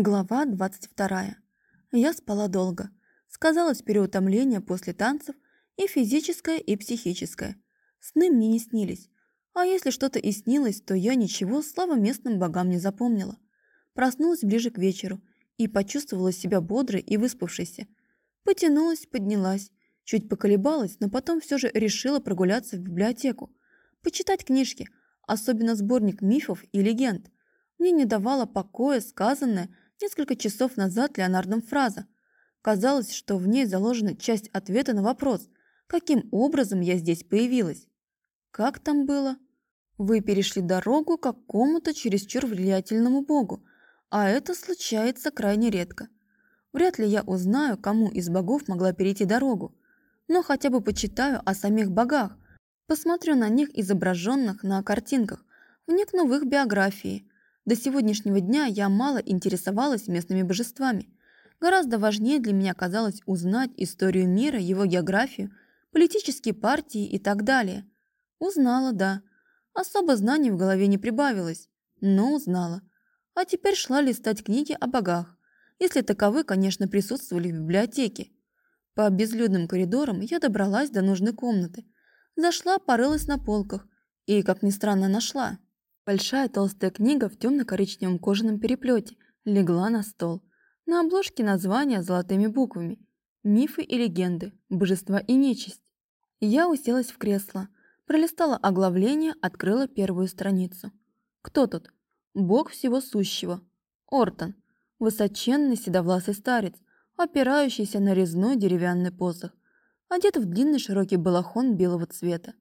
Глава 22. Я спала долго. Сказалось переутомление после танцев и физическое, и психическое. Сны мне не снились. А если что-то и снилось, то я ничего, слава местным богам, не запомнила. Проснулась ближе к вечеру и почувствовала себя бодрой и выспавшейся. Потянулась, поднялась, чуть поколебалась, но потом все же решила прогуляться в библиотеку. Почитать книжки, особенно сборник мифов и легенд – мне не давала покоя сказанная несколько часов назад Леонардом фраза. Казалось, что в ней заложена часть ответа на вопрос, каким образом я здесь появилась. Как там было? Вы перешли дорогу какому-то чересчур влиятельному богу, а это случается крайне редко. Вряд ли я узнаю, кому из богов могла перейти дорогу, но хотя бы почитаю о самих богах, посмотрю на них изображенных на картинках, вникну в их биографии, до сегодняшнего дня я мало интересовалась местными божествами. Гораздо важнее для меня казалось узнать историю мира, его географию, политические партии и так далее. Узнала, да. Особо знаний в голове не прибавилось, но узнала. А теперь шла листать книги о богах, если таковы, конечно, присутствовали в библиотеке. По безлюдным коридорам я добралась до нужной комнаты. Зашла, порылась на полках и, как ни странно, нашла. Большая толстая книга в темно-коричневом кожаном переплете легла на стол. На обложке названия золотыми буквами «Мифы и легенды. Божества и нечисть». Я уселась в кресло, пролистала оглавление, открыла первую страницу. Кто тут? Бог всего сущего. Ортон. Высоченный седовласый старец, опирающийся на резной деревянный посох, одет в длинный широкий балахон белого цвета.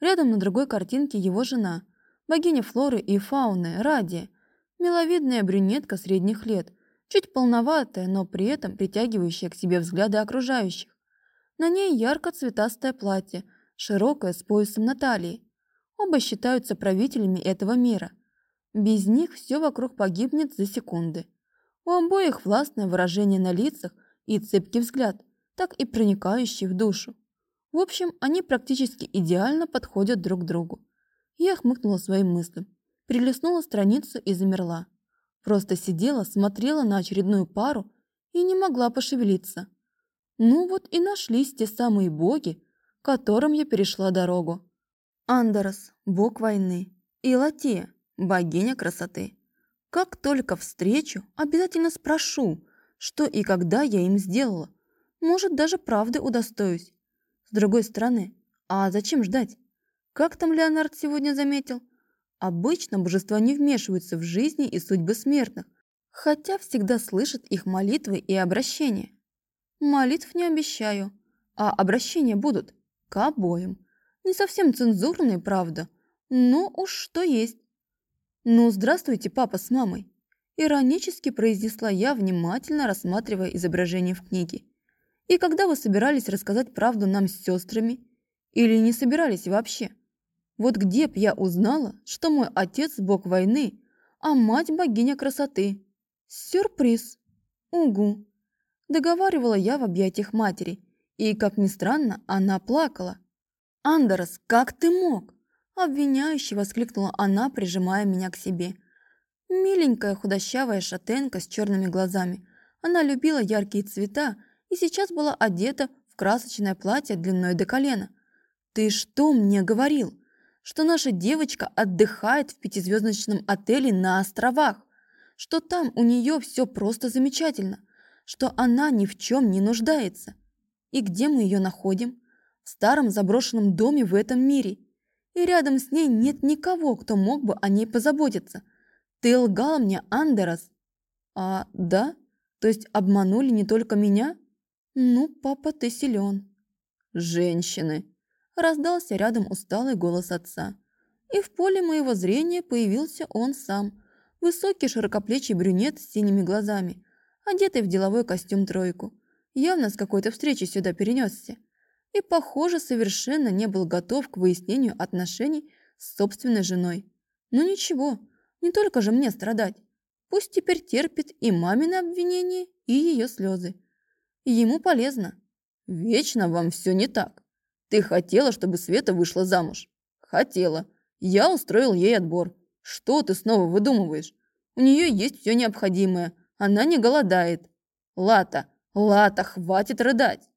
Рядом на другой картинке его жена – богиня флоры и фауны Радия, миловидная брюнетка средних лет, чуть полноватая, но при этом притягивающая к себе взгляды окружающих. На ней ярко-цветастое платье, широкое с поясом на талии. Оба считаются правителями этого мира. Без них все вокруг погибнет за секунды. У обоих властное выражение на лицах и цепкий взгляд, так и проникающий в душу. В общем, они практически идеально подходят друг другу. Я хмыкнула своим мыслям, перелистнула страницу и замерла. Просто сидела, смотрела на очередную пару и не могла пошевелиться. Ну вот и нашлись те самые боги, которым я перешла дорогу. Андерос, бог войны, и Латия, богиня красоты. Как только встречу, обязательно спрошу, что и когда я им сделала. Может, даже правды удостоюсь. С другой стороны, а зачем ждать? Как там Леонард сегодня заметил? Обычно божества не вмешиваются в жизни и судьбы смертных, хотя всегда слышат их молитвы и обращения. Молитв не обещаю, а обращения будут к обоим. Не совсем цензурные, правда, но уж что есть. «Ну, здравствуйте, папа с мамой», – иронически произнесла я, внимательно рассматривая изображение в книге. «И когда вы собирались рассказать правду нам с сестрами? Или не собирались вообще?» Вот где б я узнала, что мой отец бог войны, а мать богиня красоты? Сюрприз! Угу! Договаривала я в объятиях матери, и, как ни странно, она плакала. «Андерс, как ты мог?» Обвиняюще воскликнула она, прижимая меня к себе. Миленькая худощавая шатенка с черными глазами. Она любила яркие цвета и сейчас была одета в красочное платье длиной до колена. «Ты что мне говорил?» Что наша девочка отдыхает в пятизвездочном отеле на островах, что там у нее все просто замечательно, что она ни в чем не нуждается. И где мы ее находим? В старом заброшенном доме в этом мире. И рядом с ней нет никого, кто мог бы о ней позаботиться. Ты лгала мне, Андерас. А, да? То есть обманули не только меня? Ну, папа, ты силен. Женщины, раздался рядом усталый голос отца. И в поле моего зрения появился он сам. Высокий широкоплечий брюнет с синими глазами, одетый в деловой костюм тройку. Явно с какой-то встречи сюда перенесся. И, похоже, совершенно не был готов к выяснению отношений с собственной женой. Но ну ничего, не только же мне страдать. Пусть теперь терпит и мамины обвинения, и ее слезы. Ему полезно. Вечно вам все не так. Ты хотела, чтобы Света вышла замуж? Хотела. Я устроил ей отбор. Что ты снова выдумываешь? У нее есть все необходимое. Она не голодает. Лата, Лата, хватит рыдать.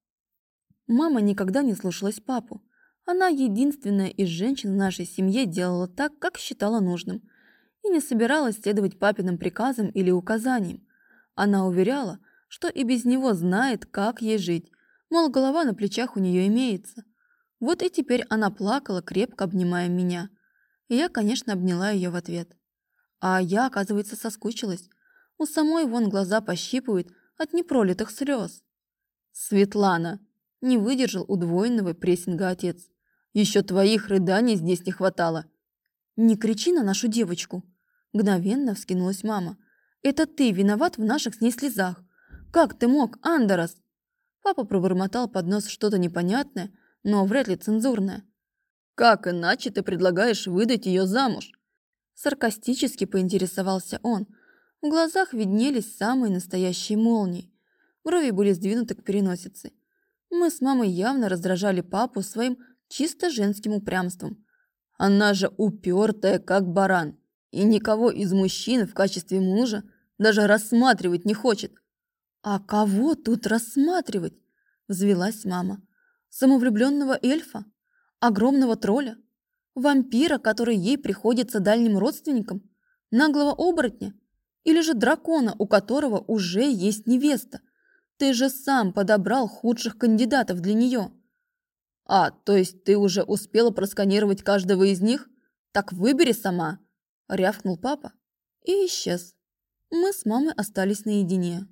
Мама никогда не слушалась папу. Она единственная из женщин в нашей семье делала так, как считала нужным, и не собиралась следовать папиным приказам или указаниям. Она уверяла, что и без него знает, как ей жить, мол, голова на плечах у нее имеется. Вот и теперь она плакала, крепко обнимая меня. И я, конечно, обняла ее в ответ. А я, оказывается, соскучилась. У самой вон глаза пощипывают от непролитых слез. «Светлана!» – не выдержал удвоенного прессинга отец. «Еще твоих рыданий здесь не хватало!» «Не кричи на нашу девочку!» – мгновенно вскинулась мама. «Это ты виноват в наших с ней слезах! Как ты мог, Андерос?» Папа пробормотал под нос что-то непонятное, но вряд ли цензурное. «Как иначе ты предлагаешь выдать ее замуж?» Саркастически поинтересовался он. В глазах виднелись самые настоящие молнии. Брови были сдвинуты к переносице. Мы с мамой явно раздражали папу своим чисто женским упрямством. Она же упертая, как баран, и никого из мужчин в качестве мужа даже рассматривать не хочет. «А кого тут рассматривать?» – взвелась мама. «Самовлюбленного эльфа? Огромного тролля? Вампира, который ей приходится дальним родственником? Наглого оборотня? Или же дракона, у которого уже есть невеста? Ты же сам подобрал худших кандидатов для нее». «А, то есть ты уже успела просканировать каждого из них? Так выбери сама!» – рявкнул папа и исчез. Мы с мамой остались наедине.